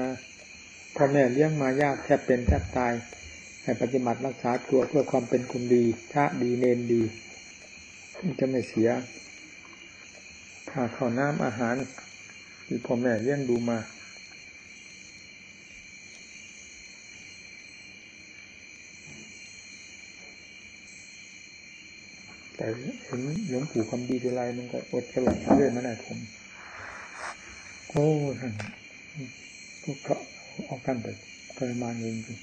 นะพ่อแม่เลี้ยงมายากแทบเป็นแทบตายให้ปฏิบัติรักษาตัวเพื่อความเป็นคนดีพระดีเนนดีจะไม่เสียถ้าข้าวน้ำอาหารที่พ่อแม่เลี้ยงดูมา แต่เห็นหลวงปู่คำดีทีไรมันก็อดสลดเรื่อยมาได้ผม โอ้ท่าน ก็เขาเอากันแต่ทรมานเองจริง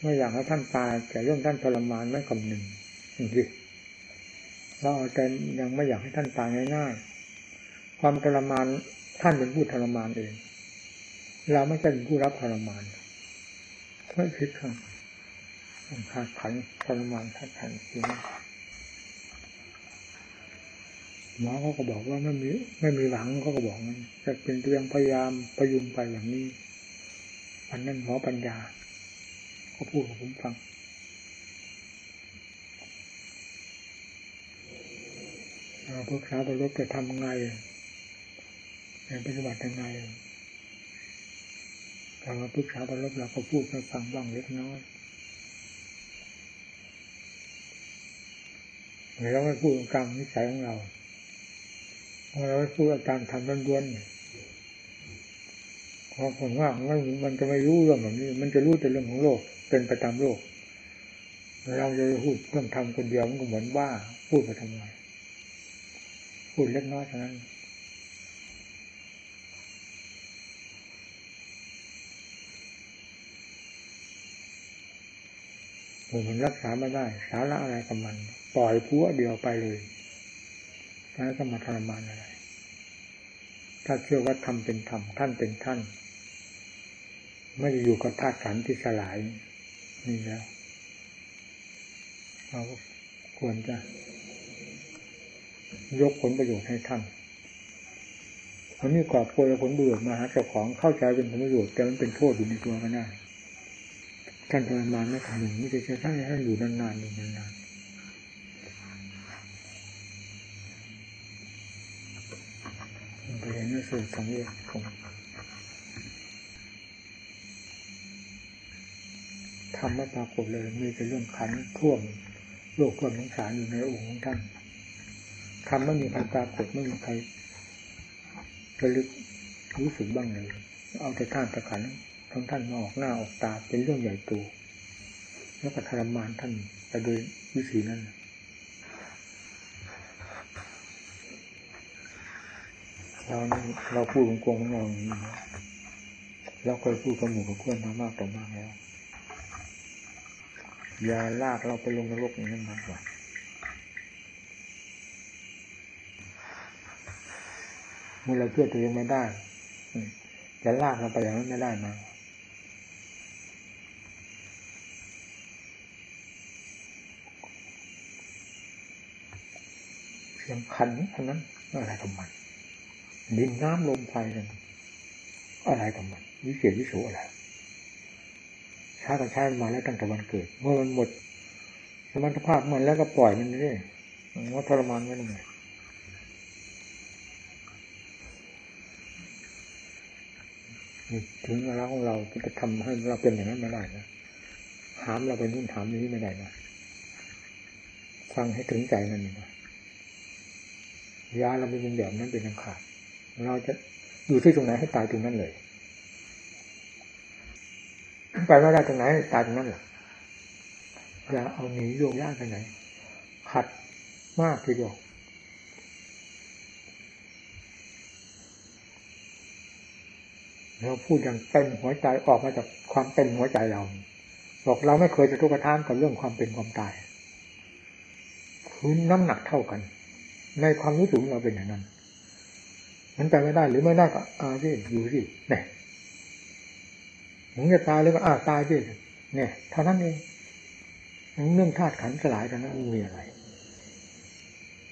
ไม่อยากให้ท่านตายแต่เรื่องท่านทรมานไม่คำหนึ่งจริงๆเราเอาใจยังไม่อยากให้ท่านตายง่ายๆความทรมานท่านเป็นผู้ทรมานเอง เราไม่ใช่เป็นผู้รับทรมานไม่คิดครับขาดขันทรมานขาดขันจริง หมอเขาก็บอกว่าไม่มีไม่มีหวังเขาก็บอกงั้นจะเป็นเรื่องพยายามพยุงไปอย่างนี้อันนั้นหมอปัญญาเขาพูดกับผมฟังเราพวกสาวบรรจะทำไงปฏิบัติยังไงเราปรึกษาบรรเราก็พูดให้ฟังบ้างเล็กน้อยเราไม่พูดกลางนิสัยของเรา พูดอาการทำล้วนๆเพราะผมว่ามันจะไม่รู้เรื่องแบบนี้ มันจะรู้แต่เรื่องของโลก เป็นไปตามโลก เราจะพูดเรื่องทำคนเดียวมันก็เหมือนว่าพูดไปทำไมพูดเล็กน้อยเท่านั้นมันรักษาไม่ได้ สาระอะไรกับมัน ปล่อยพัวเดียวไปเลย แล้วจะมาทรมานอะไร ถ้าเชื่อว่าทำเป็นธรรมท่านเป็นท่าน ไม่ได้อยู่กับธาตุขันที่สลายนี่แล้วเราควรจะยกผลประโยชน์ให้ท่านมันมีกอบโกยผลประโยชน์มาหาเจ้าของเข้าใจเป็นผลประโยชน์แต่มันเป็นโทษอยู่ในตัวก็ได้ท่านทรมานไม่ทำหนึ่งไม่ใช่ใช้ท่านให้ท่านอยู่นานๆอยู่นานๆ เห็นนักสื่อสังเวชคงทำไม่ปรากฏเลยมีแต่เรื่องขันท่วมโลกท่วมสงสารอยู่ในองค์ของท่านทำไม่มีใครปรากฏไม่มีใครระลึกรู้สึกบ้างเลย เอาแต่ท่านตะขันทั้งท่านมาออกหน้าออกตาเป็นเรื่องใหญ่โตแล้วก็ทรมานท่านไปโดยวิธีนั้น เราเราพูดของกงของเราอย่างนี้เราเคยพูดกับหมู่กับเพื่อนมามากต่อมากแล้ว อย่าลากเราไปลงนรกอย่างนั้นมากกว่าเมื่อเราเชื่อตัวเองไม่ได้จะลากเราไปอย่างนั้นไม่ได้นะเพียงขันเท่านั้นอะไรกับมัน ดินน้ำลมไฟนั่นอะไรกับมันวิเศษวิโสอะไรชาติชาติมาแล้วตั้งแต่วันเกิด เมื่อมันหมดสมรรถภาพมันแล้วก็ปล่อยมันนี่ว่าทรมานไม่ได้ไงถึงเวลาของเราจะทำให้เราเป็นอย่างนั้นไม่ได้นะถามเราไปนู่นถามนี้ไม่ได้นะฟังให้ถึงใจนั่นเองนะยาเราไม่เป็นแบบนั้นเป็นอังขาด เราจะอยู่ที่ตรงไหนให้ตายตรงนั้นเลย ไปไม่ได้ตรงไหนตายตรงนั้นหละอย่าเอาหนีโยกย่าไปไหนขัดมากทีเดียวเราพูดอย่างเต็มหัวใจออกมาจากความเต็มหัวใจเรา บอกเราไม่เคยจะทุกข์ทานกับเรื่องความเป็นความตายคือน้ำหนักเท่ากัน ในความรู้สึกเราเป็นอย่างนั้น มันไปไม่ได้หรือไม่ได้ก็อาสิอยู่สิเนี่ยมึงจะตายหรือก็อาตายสิเนี่ยเท่านั้นเองเรื่องธาตุขันสลายกันนั้นมีอะไร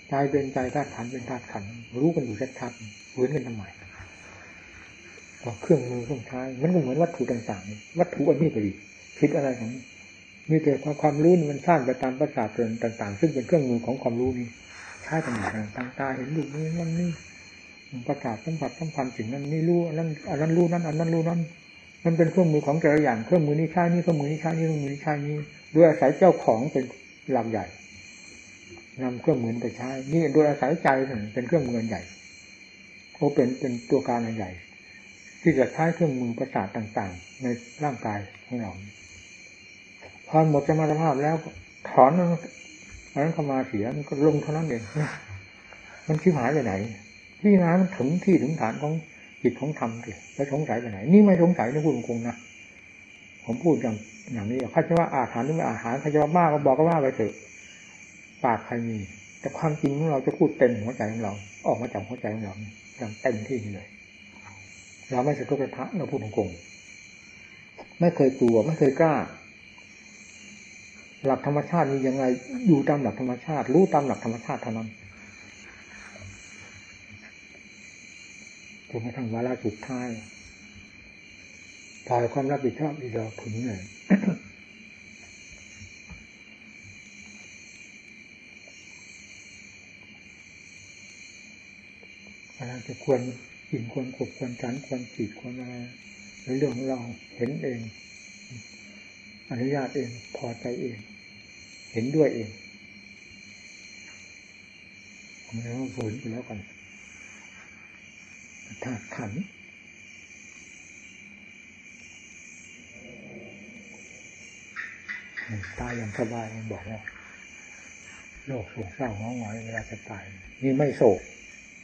ใจเป็นใจธาตุขันเป็นธาตุขันรู้กันอยู่ชัดๆฟื้นกันทำไมเครื่องมือเครื่องใช้มันก็เหมือนวัตถุต่างๆ วัตถุอันนี้ไปดีคิดอะไรของมีแต่ความความรู้มันสร้างไปตามประสาทต่าง ๆ ซึ่งเป็นเครื่องมือของความรู้นี้ใช้ต่างๆต่างตาเห็นลูกนี้มันนี่ ประกาศสัมผัสสัมพันธ์สิ่งนั้นนี่รู้อันนั้นอันนั้นรู้นั้นอันนั้นรู้นั้น มันเป็นเครื่องมือของแต่ละอย่างเครื่องมือนี้ใช้นี่เครื่องมือนี้ใช้นี่เครื่องมือนี้ใช้นี่ด้วยอาศัยเจ้าของเป็นหลักใหญ่นำเครื่องมือไปใช้ นี่โดยอาศัยใจเป็นเครื่องมือใหญ่โอเป็นเป็นตัวการใหญ่ ที่จะใช้เครื่องมือประสาทต่างๆ ในร่างกายของเราพอหมดสมรรถภาพแล้วถอนนั้นเข้ามาเสียมันก็ลงเท่านั้นเองมันชิบหายไปไหน พี่นามันถึงที่ถึงฐานของจิตของธรรมสิแล้วสงสัยไปไหน นี่ไม่สงสัยนะพูดตรงๆนะผมพูดอย่างอย่างนี้ข้าจะว่าอาหารหรือไม่อาหารข้าจะว่าบ้าก็บอกก็ว่าไปเถอะปากใครมี แต่ความจริงของเราจะพูดเต็มหัวใจของเรา ออกมาจากหัวใจของเราอย่างเต็มที่เลยเราไม่สะทกสะท้านเราพูดตรงๆไม่เคยกลัวไม่เคยกล้า หลักธรรมชาติมียังไงอยู่ตามหลักธรรมชาติ รู้ตามหลักธรรมชาติเท่านั้น จนกระทั่งวาระสุดท้ายปล่อยความรับผิดชอบอีกเราถึงเลยอะไรจะควรกินควรขบควรฉันควรจีดควรอะไรในเรื่องของเราเห็นเอง อนุญาตเองพอใจเอง เห็นด้วยเองผมเลยต้องฝืนไปแล้วกัน ธาตุขันตายอย่างสบายมันบอกว่าโรคโศกเศร้าห้องหงอยเวลาจะตาย นี่ไม่โศก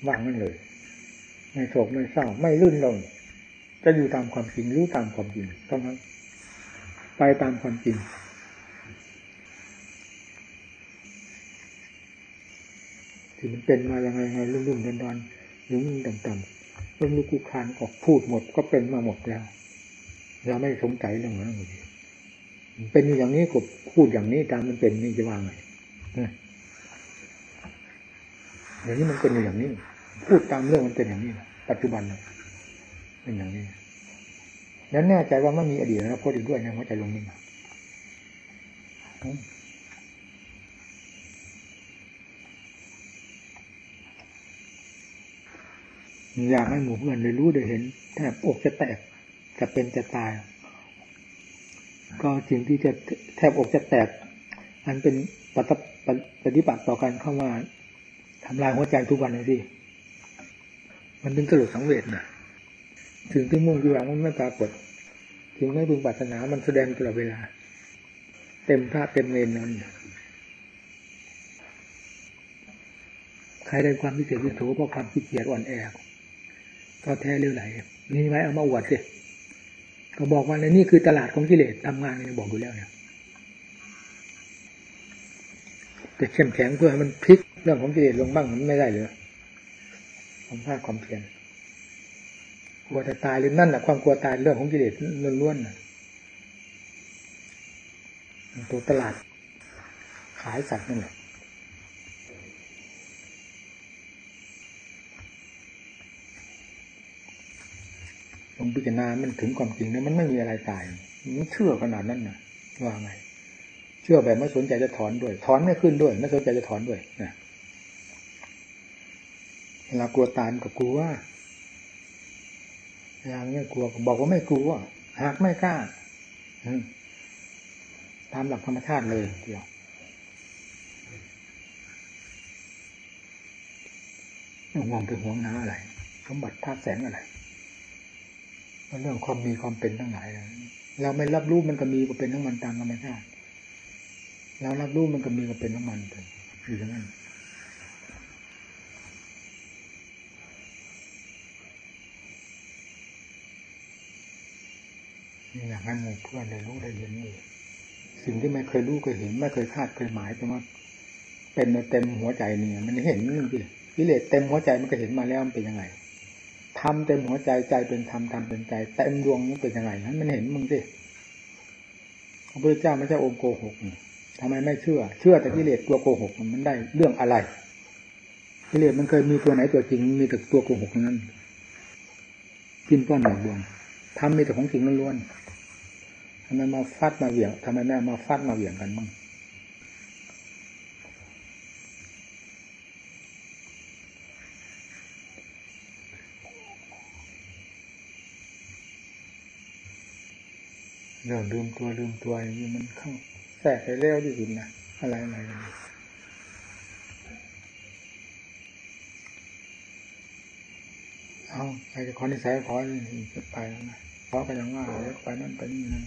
ว่างนั่นเลย ไม่โศกไม่เศร้า ไม่ลื่นลงจะอยู่ตามความจริงรู้ตามความจริงเท่านั้นไปตามความจริงที่มันเป็นมาอย่างไรไงรุ่มๆดอนๆยุ่งต่ำๆ รื่องลูกคุคานก็พูดหมดก็เป็นมาหมดแล้ว เราไม่สงสัยเรื่องนั้นเลยเป็นอย่างนี้ก็พูดอย่างนี้ตามมันเป็นนี่จะว่าไงอย่างนี้มันเป็นอย่างนี้ พูดตามเรื่องมันเป็นอย่างนี้ ปัจจุบันเป็นอย่างนี้นั้นแน่ใจว่าไม่มีอดีตนะพูดอีกด้วยนะหัวใจลงนี่ อยากให้หมู่เพื่อนได้รู้ได้เห็นแทบอกจะแตกจะเป็นจะตาย ก็สิ่งที่จะแทบอกจะแตก อันเป็นปฏิปฏิบัติต่อกันเข้ามาทำลายหัวใจทุกวันเลยสิมันถึงกระโดดสังเวชนะถึงที่มุ่งที่หวังมันไม่ปรากฏ ถึงไม่พึงปรารถนามันแสดงตลอดเวลา เต็มพระเต็มเนนนั้นใครได้ความพิเศษวิโสเพราะความขี้เกียจอ่อนแอ ก็แท้เรื่อไหนนี่ไหมเอามาอวดสิก็บอกว่าในนี่คือตลาดของกิเลสทำงานนี่บอกอยู่แล้วเนี่ยแต่เข้มแข็งเพื่อให้มันพลิกเรื่องของกิเลสลงบ้างมันไม่ได้เลยความพลาดความเพียรกลัวจะตายหรือนั่นแหละความกลัวตายเรื่องของกิเลสล้วนๆตัวตลาดขายสัตว์นั่นแหละ พิจารณามันถึงความจริงนะมันไม่มีอะไรตายมันเชื่อขนาดนั้นนะว่าไง เชื่อแบบไม่สนใจจะถอนด้วย ถอนไม่ขึ้นด้วย ไม่สนใจจะถอนด้วยนะเวลากลัวตายมันก็กลัวเวลาไม่กลัวบอกว่าไม่กลัวหากไม่กล้าตามหลักธรรมชาติเลยเดียวมองไปห่วงน้าอะไรสมบัติธาตุแสงอะไร เรื่องความมีความเป็นทั้งหลายเราไม่รับรู้มันก็มีก็เป็นทั้งมันตามธรรมชาติเรารับรู้มันก็มีก็เป็นทั้งมันอยู่อย่างนั้นอยากให้หมู่เพื่อนได้รู้ได้เห็นนี่สิ่งที่ไม่เคยรู้เคยเห็น ไม่เคยคาดเคยหมายแต่ว่าเป็นเต็มหัวใจเนี่ยมันเห็นนึงสิกิเลสเต็มหัวใจมันก็เห็นมาแล้วมันเป็นยังไง ทำเต็มหัวใจใจเป็นธรรมธรรมเป็นใจเต็มดวงนี้เป็นยังไงนั้นมันเห็นมึงสิพระพุทธเจ้าไม่ใช่องค์โกหกทำไมไม่เชื่อ เชื่อแต่กิเลสตัวโกหกมันได้เรื่องอะไรกิเลสมันเคยมีตัวไหนตัวจริงมีแต่ตัวโกหกนั้นกินป้อนหน่อยดวงทำมีแต่ของจริงล้วนๆทำไมมาฟัดมาเหวี่ยงทำไมแม่มาฟัดมาเหวี่ยงกันบ้าง เรื่องลืมตัวลืมตัวอย่างนี้มันเข้าแทรกไปเร็วที่สุดนะอะไรอะไรเอาใครจะขอนิสัยขอจะไปแล้วนะขอไปยังว่าเดี๋ยวไปนั่นไปนี่นะ